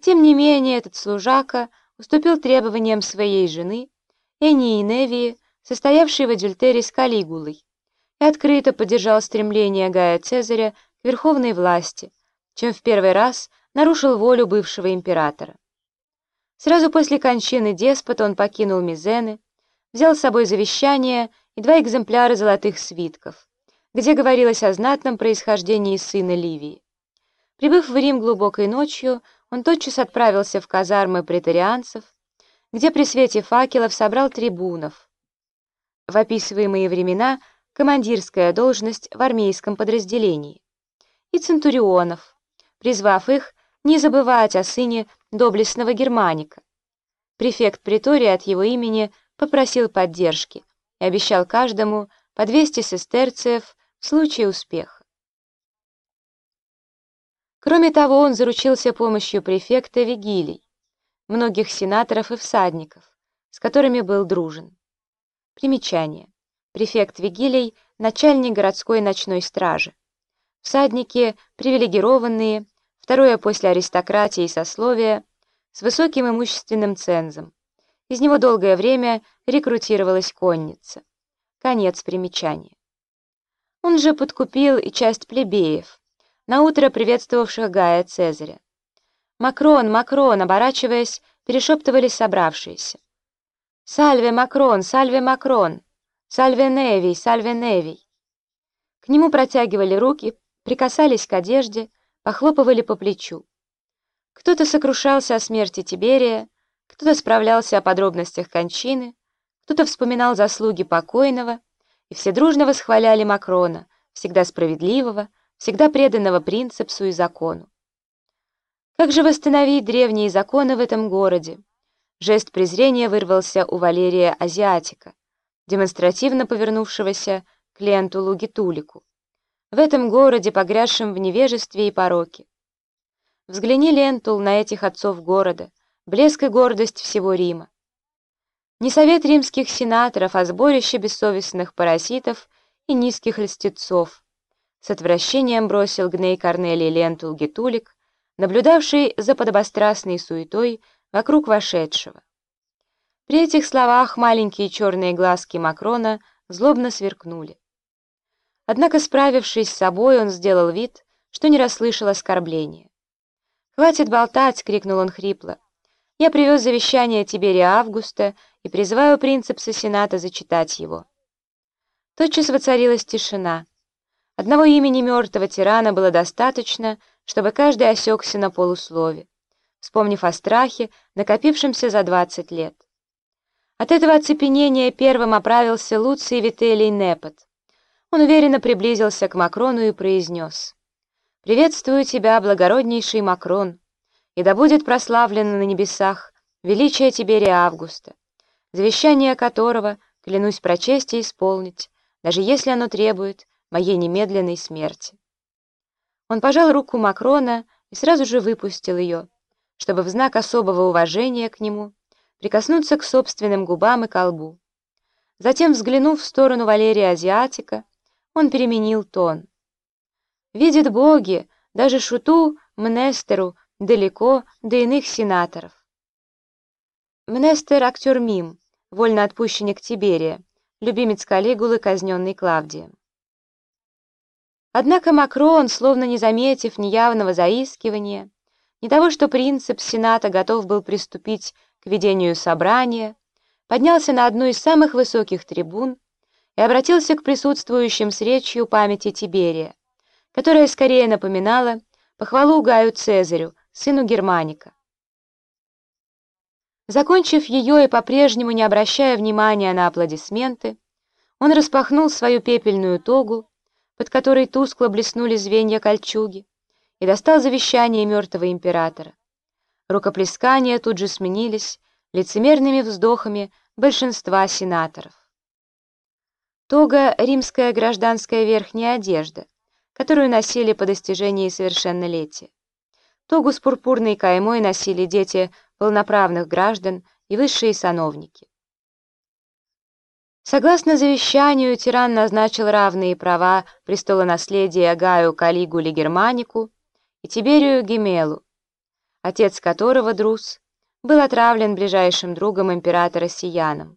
тем не менее этот служака уступил требованиям своей жены, Энии Невии, состоявшей в адюльтере с Калигулой, и открыто поддержал стремление Гая Цезаря к верховной власти, чем в первый раз нарушил волю бывшего императора. Сразу после кончины деспота он покинул Мизены, взял с собой завещание и два экземпляра золотых свитков, где говорилось о знатном происхождении сына Ливии. Прибыв в Рим глубокой ночью, он тотчас отправился в казармы претарианцев, где при свете факелов собрал трибунов. В описываемые времена командирская должность в армейском подразделении, и центурионов, призвав их не забывать о сыне доблестного германика. Префект притории от его имени попросил поддержки и обещал каждому по 200 сестерцев в случае успеха. Кроме того, он заручился помощью префекта Вигилий, многих сенаторов и всадников, с которыми был дружен. Примечание. Префект Вигилий – начальник городской ночной стражи. Всадники – привилегированные, второе после аристократии и сословия, с высоким имущественным цензом. Из него долгое время рекрутировалась конница. Конец примечания. Он же подкупил и часть плебеев, наутро приветствовавших Гая Цезаря. «Макрон, Макрон!» оборачиваясь, перешептывались собравшиеся. «Сальве Макрон! Сальве Макрон! Сальве Невий! Сальве Невий!» К нему протягивали руки, прикасались к одежде, похлопывали по плечу. Кто-то сокрушался о смерти Тиберия, кто-то справлялся о подробностях кончины, кто-то вспоминал заслуги покойного, и все дружно восхваляли Макрона, всегда справедливого, всегда преданного принципсу и закону. Как же восстановить древние законы в этом городе? Жест презрения вырвался у Валерия Азиатика, демонстративно повернувшегося к Лентулу Гетулику. В этом городе, погрязшем в невежестве и пороке. Взгляни, Лентул, на этих отцов города, блеск и гордость всего Рима. Не совет римских сенаторов, а сборище бессовестных паразитов и низких льстецов. С отвращением бросил Гней Корнелий Лентул Гетулик, наблюдавший за подобострастной суетой вокруг вошедшего. При этих словах маленькие черные глазки Макрона злобно сверкнули. Однако, справившись с собой, он сделал вид, что не расслышал оскорбления. «Хватит болтать!» — крикнул он хрипло. «Я привез завещание Тиберия Августа и призываю принципса Сената зачитать его. Тотчас воцарилась тишина. Одного имени мертвого тирана было достаточно, чтобы каждый осекся на полуслове, вспомнив о страхе, накопившемся за двадцать лет. От этого оцепенения первым оправился Луций Вителий Непот. Он уверенно приблизился к Макрону и произнес «Приветствую тебя, благороднейший Макрон, и да будет прославлено на небесах величие Тиберия Августа завещание которого клянусь прочесть и исполнить, даже если оно требует моей немедленной смерти. Он пожал руку Макрона и сразу же выпустил ее, чтобы в знак особого уважения к нему прикоснуться к собственным губам и колбу. Затем, взглянув в сторону Валерия Азиатика, он переменил тон. «Видят боги, даже шуту Мнестеру далеко до иных сенаторов». Мнестер — актер мим, вольноотпущенник Тиберия, любимец Калигулы, казненный Клавдием. Однако Макрон, словно не заметив ни явного заискивания, ни того, что принцип Сената готов был приступить к ведению собрания, поднялся на одну из самых высоких трибун и обратился к присутствующим с речью памяти Тиберия, которая скорее напоминала похвалу Гаю Цезарю, сыну Германика. Закончив ее и по-прежнему не обращая внимания на аплодисменты, он распахнул свою пепельную тогу, под которой тускло блеснули звенья кольчуги, и достал завещание мертвого императора. Рукоплескания тут же сменились лицемерными вздохами большинства сенаторов. Тога — римская гражданская верхняя одежда, которую носили по достижении совершеннолетия. Тогу с пурпурной каймой носили дети полноправных граждан и высшие сановники. Согласно завещанию, тиран назначил равные права престола наследия Гаю Калигуле Германику и Тиберию Гемелу, отец которого, Друз, был отравлен ближайшим другом императора Сияном.